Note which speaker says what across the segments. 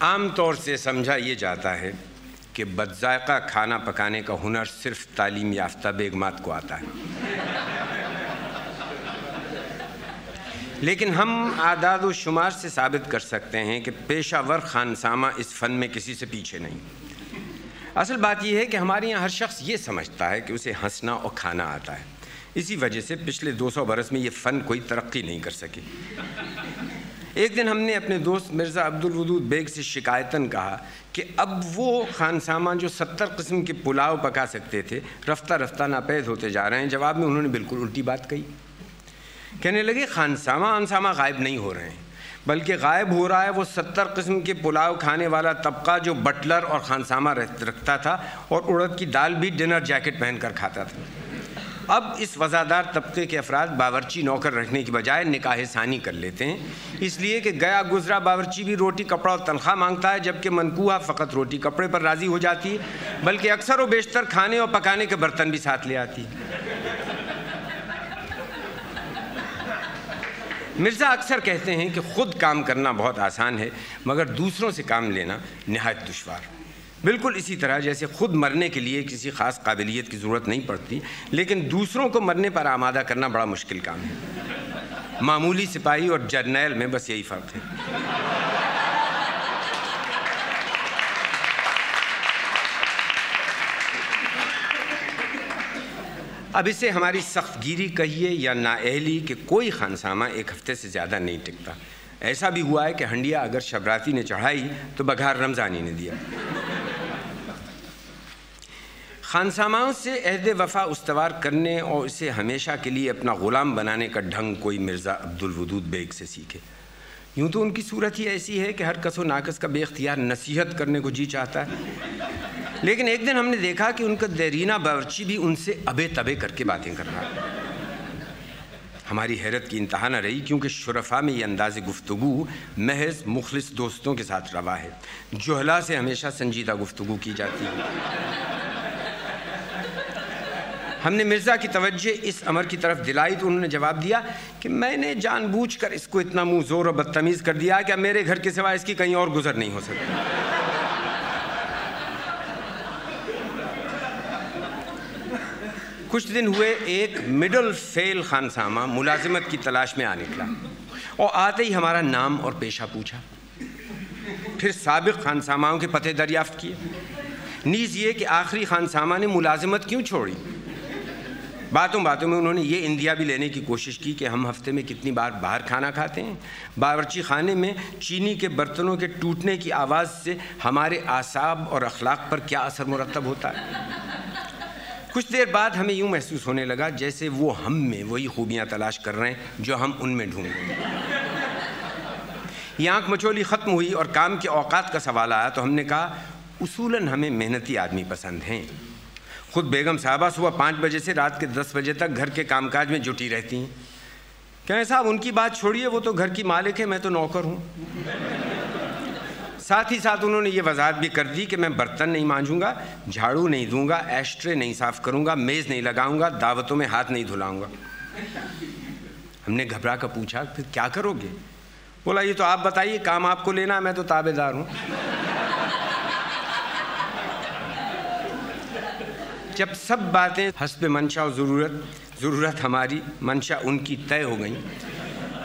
Speaker 1: عام طور سے سمجھا یہ جاتا ہے کہ بدذائقہ کھانا پکانے کا ہنر صرف تعلیم یافتہ بیگمات کو آتا ہے۔ لیکن ہم اعداد و شمار سے ثابت کر سکتے ہیں کہ پیشہ ور خانسامہ اس فن میں کسی سے پیچھے نہیں۔ اصل بات یہ ہے کہ ہمارے یہاں ہر شخص یہ سمجھتا ہے کہ اسے ہنسنا اور کھانا آتا ہے۔ اسی وجہ سے پچھلے دو سو برس میں یہ فن کوئی ترقی نہیں کر سکی۔ ایک دن ہم نے اپنے دوست مرزا عبد الودود بیگ سے شکایتاً کہا کہ اب وہ خانسامہ جو ستر قسم کے پلاؤ پکا سکتے تھے، رفتہ رفتہ ناپید ہوتے جا رہے ہیں۔ جواب میں انہوں نے بالکل الٹی بات کہی۔ کہنے لگے خانسامہ انسامہ غائب نہیں ہو رہے ہیں، بلکہ غائب ہو رہا ہے وہ ستر قسم کے پلاؤ کھانے والا طبقہ جو بٹلر اور خانسامہ رکھتا تھا اور اڑد کی دال بھی ڈنر جیکٹ پہن کر کھاتا تھا۔ اب اس وزادار طبقے کے افراد باورچی نوکر رکھنے کی بجائے نکاح ثانی کر لیتے ہیں۔ اس لیے کہ گیا گزرا باورچی بھی روٹی، کپڑا اور تنخواہ مانگتا ہے، جبکہ منقوہ فقط روٹی، کپڑے پر راضی ہو جاتی ہے، بلکہ اکثر و بیشتر کھانے اور پکانے کے برتن بھی ساتھ لے آتی ہے۔ مرزا اکثر کہتے ہیں کہ خود کام کرنا بہت آسان ہے، مگر دوسروں سے کام لینا نہایت دشوار۔ بالکل اسی طرح جیسے خود مرنے کے لیے کسی خاص قابلیت کی ضرورت نہیں پڑتی، لیکن دوسروں کو مرنے پر آمادہ کرنا بڑا مشکل کام ہے۔ معمولی سپاہی اور جرنیل میں بس یہی فرق ہے۔ اب اسے ہماری سخت گیری کہیے یا نااہلی کہ کوئی خانسامہ ایک ہفتے سے زیادہ نہیں ٹکتا۔ ایسا بھی ہوا ہے کہ ہنڈیا اگر شبراتی نے چڑھائی تو بگھار رمضانی نے دیا۔ خانساماؤں سے عہد وفا استوار کرنے اور اسے ہمیشہ کے لیے اپنا غلام بنانے کا ڈھنگ کوئی مرزا عبد الودود بیگ سے سیکھے۔ یوں تو ان کی صورت ہی ایسی ہے کہ ہر کس و ناقص کا بے اختیار نصیحت کرنے کو جی چاہتا ہے۔ لیکن ایک دن ہم نے دیکھا کہ ان کا دیرینہ باورچی بھی ان سے ابے تبے کر کے باتیں کر رہا۔ ہے ہماری حیرت کی انتہا نہ رہی کیونکہ شرفا میں یہ انداز گفتگو محض مخلص دوستوں کے ساتھ روا ہے۔ جوہلا سے ہمیشہ سنجیدہ گفتگو کی جاتی ہے۔ ہم نے مرزا کی توجہ اس امر کی طرف دلائی تو انہوں نے جواب دیا کہ میں نے جان بوجھ کر اس کو اتنا منہ زور اور بدتمیز کر دیا کہ میرے گھر کے سوا اس کی کہیں اور گزر نہیں ہو سکتی۔ کچھ دن ہوئے ایک مڈل فیل خانسامہ ملازمت کی تلاش میں آ نکلا اور آتے ہی ہمارا نام اور پیشہ پوچھا۔ پھر سابق خانساماؤں کے پتے دریافت کیے۔ نیز یہ کہ آخری خانسامہ نے ملازمت کیوں چھوڑی؟ باتوں باتوں میں انہوں نے یہ اندیا بھی لینے کی کوشش کی کہ ہم ہفتے میں کتنی بار باہر کھانا کھاتے ہیں۔ باورچی خانے میں چینی کے برتنوں کے ٹوٹنے کی آواز سے ہمارے اعصاب اور اخلاق پر کیا اثر مرتب ہوتا ہے؟ کچھ دیر بعد ہمیں یوں محسوس ہونے لگا جیسے وہ ہم میں وہی خوبیاں تلاش کر رہے ہیں جو ہم ان میں ڈھونڈ یہ آنکھ مچولی ختم ہوئی اور کام کے اوقات کا سوال آیا تو ہم نے کہا، اصولاً ہمیں محنتی آدمی پسند ہیں۔ خود بیگم صاحبہ صبح پانچ بجے سے رات کے دس بجے تک گھر کے کام کاج میں جٹی رہتی ہیں۔ کہیں صاحب، ان کی بات چھوڑیے، وہ تو گھر کی مالک ہے، میں تو نوکر ہوں۔ ساتھ ہی ساتھ انہوں نے یہ وضاحت بھی کر دی کہ میں برتن نہیں مانجوں گا، جھاڑو نہیں دوں گا ایسٹرے نہیں صاف کروں گا، میز نہیں لگاؤں گا، دعوتوں میں ہاتھ نہیں دھلاؤں گا۔ ہم نے گھبرا کر پوچھا، پھر کیا کرو گے؟ بولا، یہ تو آپ بتائیے، کام آپ کو لینا میں تو تابے دار ہوں۔ جب سب باتیں حسب منشا و ضرورت ضرورت ہماری، منشا ان کی طے ہو گئیں،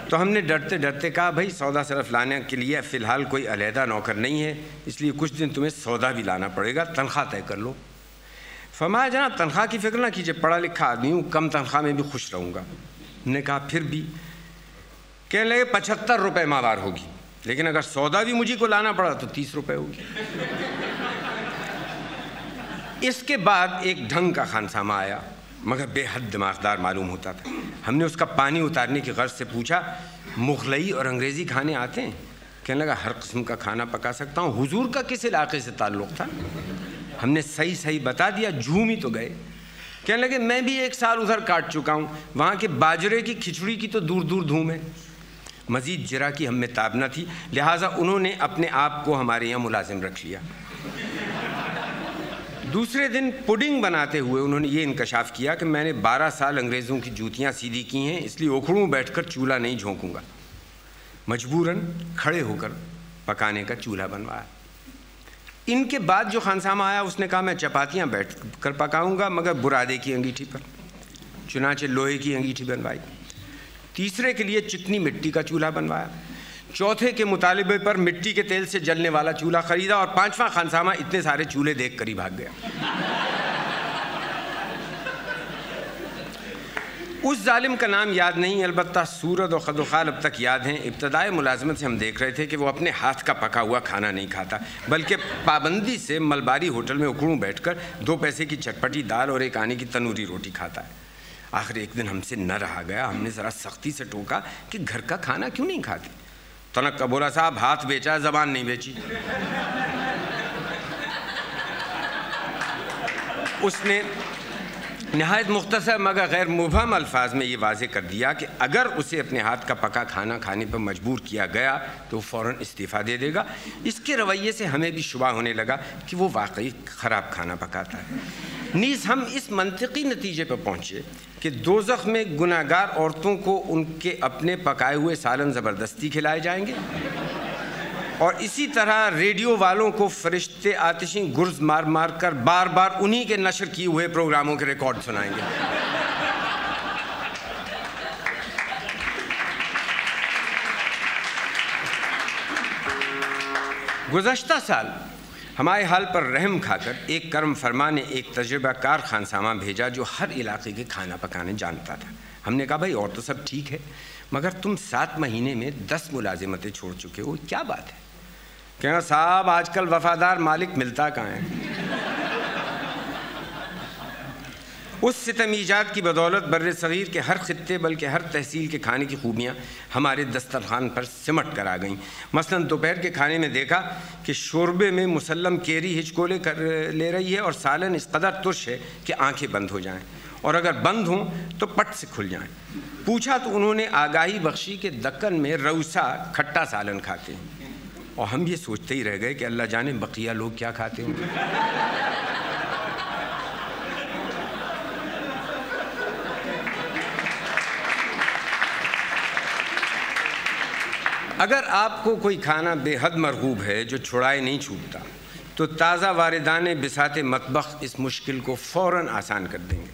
Speaker 1: تو ہم نے ڈرتے ڈرتے کہا، بھائی، سودا صرف لانے کے لیے فی الحال کوئی علیحدہ نوکر نہیں ہے، اس لیے کچھ دن تمہیں سودا بھی لانا پڑے گا، تنخواہ طے کر لو۔ فرمایا، جناب، تنخواہ کی فکر نہ کیجیے، پڑھا لکھا آدمی ہوں، کم تنخواہ میں بھی خوش رہوں گا۔ نے کہا، پھر بھی؟ کہنے لگے پچہتر روپے ماوار ہوگی، لیکن اگر سودا بھی مجھے کو لانا پڑا تو تیس روپے ہوگی۔ اس کے بعد ایک ڈھنگ کا خانسامہ آیا، مگر بے حد دماغدار معلوم ہوتا تھا۔ ہم نے اس کا پانی اتارنے کی غرض سے پوچھا، مغلئی اور انگریزی کھانے آتے ہیں؟ کہنے لگا، ہر قسم کا کھانا پکا سکتا ہوں۔ حضور کا کس علاقے سے تعلق تھا؟ ہم نے صحیح صحیح بتا دیا، جھوم ہی تو گئے۔ کہنے لگے، میں بھی ایک سال ادھر کاٹ چکا ہوں۔ وہاں کے باجرے کی کھچڑی کی تو دور دور دھوم ہے۔ مزید جرا کی ہم میں تاب نہ تھی، لہٰذا انہوں نے اپنے آپ کو ہمارے یہاں ملازم رکھ لیا۔ دوسرے دن پوڈنگ بناتے ہوئے انہوں نے یہ انکشاف کیا کہ میں نے بارہ سال انگریزوں کی جوتیاں سیدھی کی ہیں، اس لیے اکھڑوں بیٹھ کر چولہا نہیں جھونکوں گا۔ مجبوراً کھڑے ہو کر پکانے کا چولہا بنوایا ان کے بعد جو خانسامہ آیا، اس نے کہا میں چپاتیاں بیٹھ کر پکاؤں گا، مگر برادے کی انگیٹھی پر۔ چنانچہ لوہے کی انگیٹھی بنوائی۔ تیسرے کے لیے چکنی مٹی کا چولہا بنوایا۔ چوتھے کے مطالبے پر مٹی کے تیل سے جلنے والا چولہا خریدا اور پانچواں خانسامہ اتنے سارے چولہے دیکھ کر ہی بھاگ گیا۔ اس ظالم کا نام یاد نہیں البتہ سورت و خد و خال اب تک یاد ہیں۔ ابتدائی ملازمت سے ہم دیکھ رہے تھے کہ وہ اپنے ہاتھ کا پکا ہوا کھانا نہیں کھاتا، بلکہ پابندی سے ملباری ہوٹل میں اکڑوں بیٹھ کر دو پیسے کی چٹپٹی دال اور ایک آنے کی تنوری روٹی کھاتا ہے۔ آخر ایک دن ہم سے نہ رہا گیا، ہم نے ذرا سختی سے ٹوکا کہ گھر کا کھانا کیوں نہیں کھاتے؟ تنک کا بولا صاحب ہاتھ بیچا زبان نہیں بیچی۔ اس نے نہایت مختصر مگر غیر مبہم الفاظ میں یہ واضح کر دیا کہ اگر اسے اپنے ہاتھ کا پکا کھانا کھانے پر مجبور کیا گیا تو وہ فوراً استعفیٰ دے دے گا۔ اس کے رویے سے ہمیں بھی شبہ ہونے لگا کہ وہ واقعی خراب کھانا پکاتا ہے۔ نیز ہم اس منطقی نتیجے پر پہنچے کہ دوزخ میں گناہ گار عورتوں کو ان کے اپنے پکائے ہوئے سالن زبردستی کھلائے جائیں گے اور اسی طرح ریڈیو والوں کو فرشتے آتشیں گرز مار مار کر بار بار انہی کے نشر کیے ہوئے پروگراموں کے ریکارڈ سنائیں گے۔ گزشتہ سال ہمارے حال پر رحم کھا کر ایک کرم فرما نے ایک تجربہ کار خانسامہ بھیجا جو ہر علاقے کے کھانا پکانے جانتا تھا۔ ہم نے کہا، بھائی، اور تو سب ٹھیک ہے، مگر تم سات مہینے میں دس ملازمتیں چھوڑ چکے ہو، کیا بات ہے؟ کہنا صاحب، آج کل وفادار مالک ملتا کہاں ہے؟ اس ستم ایجاد کی بدولت بر صغیر کے ہر خطے بلکہ ہر تحصیل کے کھانے کی خوبیاں ہمارے دسترخوان پر سمٹ کر آ گئیں۔ مثلا دوپہر کے کھانے میں دیکھا کہ شوربے میں مسلم کیری ہچکولے کر لے رہی ہے اور سالن اس قدر ترش ہے کہ آنکھیں بند ہو جائیں۔ اور اگر بند ہوں تو پٹ سے کھل جائیں۔ پوچھا تو انہوں نے آگاہی بخشی کہ دکن میں روسا کھٹا سالن کھاتے ہیں۔ اور ہم یہ سوچتے ہی رہ گئے کہ اللہ جانے بقیہ لوگ کیا کھاتے ہوں۔ اگر آپ کو کوئی کھانا بے حد مرغوب ہے جو چھڑائے نہیں چھوٹتا، تو تازہ واردان بسات مطبخ اس مشکل کو فوراً آسان کر دیں گے۔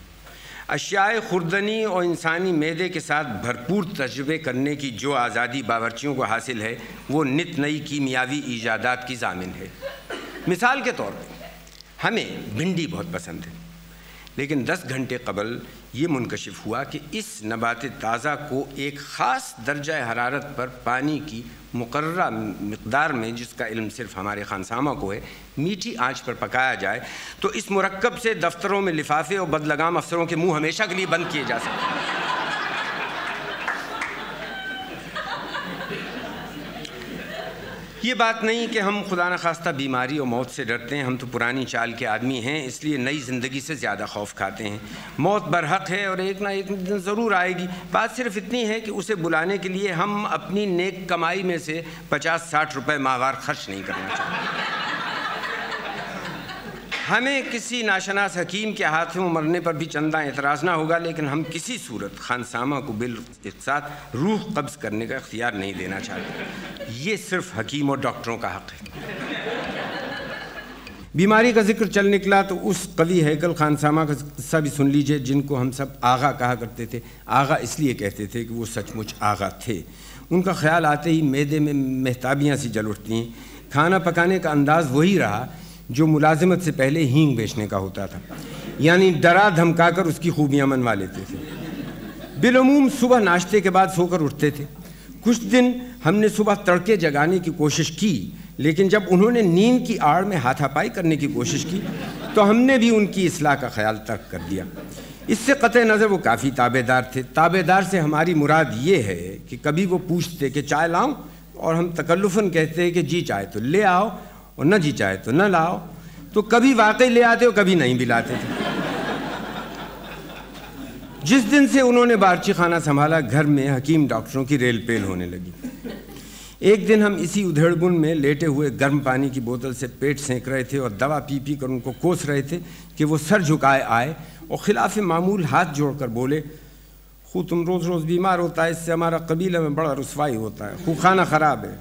Speaker 1: اشیاء خوردنی اور انسانی میدے کے ساتھ بھرپور تجربے کرنے کی جو آزادی باورچیوں کو حاصل ہے، وہ نت نئی کیمیاوی ایجادات کی ضامن ہے۔ مثال کے طور پہ ہمیں بھنڈی بہت پسند ہے۔ لیکن دس گھنٹے قبل یہ منکشف ہوا کہ اس نبات تازہ کو ایک خاص درجہ حرارت پر پانی کی مقررہ مقدار میں، جس کا علم صرف ہمارے خانسامہ کو ہے، میٹھی آنچ پر پکایا جائے، تو اس مرکب سے دفتروں میں لفافے اور بدلگام افسروں کے منہ ہمیشہ کے لیے بند کیے جا سکتے ہیں۔ یہ بات نہیں کہ ہم خدا نخواستہ بیماری اور موت سے ڈرتے ہیں، ہم تو پرانی چال کے آدمی ہیں، اس لیے نئی زندگی سے زیادہ خوف کھاتے ہیں۔ موت برحق ہے اور ایک نہ ایک دن ضرور آئے گی۔ بات صرف اتنی ہے کہ اسے بلانے کے لیے ہم اپنی نیک کمائی میں سے پچاس ساٹھ روپے ماہوار خرچ نہیں کرنا چاہتے۔ ہمیں کسی ناشناس حکیم کے ہاتھوں مرنے پر بھی چندہ اعتراض نہ ہوگا، لیکن ہم کسی صورت خانسامہ کو بل ساتھ روح قبض کرنے کا اختیار نہیں دینا چاہتے۔ یہ صرف حکیم اور ڈاکٹروں کا حق ہے۔ بیماری کا ذکر چل نکلا تو اس قوی حیکل خانسامہ کا قصہ بھی سن لیجیے، جن کو ہم سب آغا کہا کرتے تھے۔ آغا اس لیے کہتے تھے کہ وہ سچ مچ آغا تھے۔ ان کا خیال آتے ہی میدے میں محتابیاں سی جل اٹھتی ہیں۔ کھانا پکانے کا انداز وہی رہا جو ملازمت سے پہلے ہینگ بیچنے کا ہوتا تھا۔ یعنی ڈرا دھمکا کر اس کی خوبیاں منوا لیتے تھے۔ بالعموم صبح ناشتے کے بعد سو کر اٹھتے تھے۔ کچھ دن ہم نے صبح تڑکے جگانے کی کوشش کی، لیکن جب انہوں نے نیند کی آڑ میں ہاتھا پائی کرنے کی کوشش کی، تو ہم نے بھی ان کی اصلاح کا خیال ترک کر دیا۔ اس سے قطع نظر وہ کافی تابے دار تھے۔ تابے دار سے ہماری مراد یہ ہے کہ کبھی وہ پوچھتے کہ چائے لاؤں؟ اور ہم تکلفاً کہتے ہیں کہ جی چائے تو لے آؤ اور نہ جی چاہے تو نہ لاؤ۔ تو کبھی واقعی لے آتے ہو کبھی نہیں بھی لاتے تھے۔ جس دن سے انہوں نے بارچی خانہ سنبھالا، گھر میں حکیم ڈاکٹروں کی ریل پیل ہونے لگی۔ ایک دن ہم اسی ادھیڑ بن میں لیٹے ہوئے گرم پانی کی بوتل سے پیٹ سینک رہے تھے اور دوا پی پی کر ان کو کوس رہے تھے کہ وہ سر جھکائے آئے اور خلاف معمول ہاتھ جوڑ کر بولے، خو، تم روز روز بیمار ہوتا ہے، اس سے ہمارا قبیلہ میں بڑا رسوائی ہوتا ہے۔ خو کھانا خراب ہے۔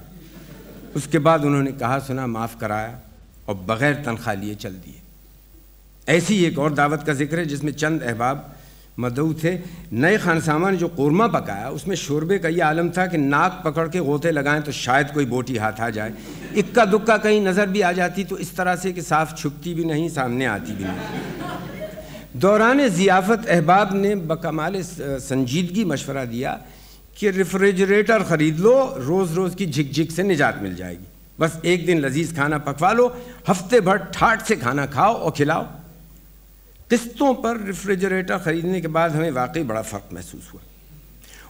Speaker 1: اس کے بعد انہوں نے کہا، سنا، معاف کرایا اور بغیر تنخواہ لیے چل دیے۔ ایسی ایک اور دعوت کا ذکر ہے جس میں چند احباب مدعو تھے۔ نئے خانسامہ نے جو قورمہ پکایا، اس میں شوربے کا یہ عالم تھا کہ ناک پکڑ کے غوطے لگائیں تو شاید کوئی بوٹی ہاتھ آ جائے۔ اکا دکا کہیں نظر بھی آ جاتی تو اس طرح سے کہ صاف چھپتی بھی نہیں، سامنے آتی بھی نہیں۔ دوران ضیافت احباب نے بکمال سنجیدگی مشورہ دیا کہ ریفریجریٹر خرید لو، روز روز کی جھک جھک سے نجات مل جائے گی۔ بس ایک دن لذیذ کھانا پکوا لو، ہفتے بھر ٹھاٹ سے کھانا کھاؤ اور کھلاؤ۔ قسطوں پر ریفریجریٹر خریدنے کے بعد ہمیں واقعی بڑا فرق محسوس ہوا۔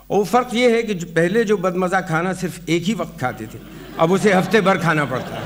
Speaker 1: اور وہ فرق یہ ہے کہ جو پہلے جو بدمزہ کھانا صرف ایک ہی وقت کھاتے تھے، اب اسے ہفتے بھر کھانا پڑتا ہے۔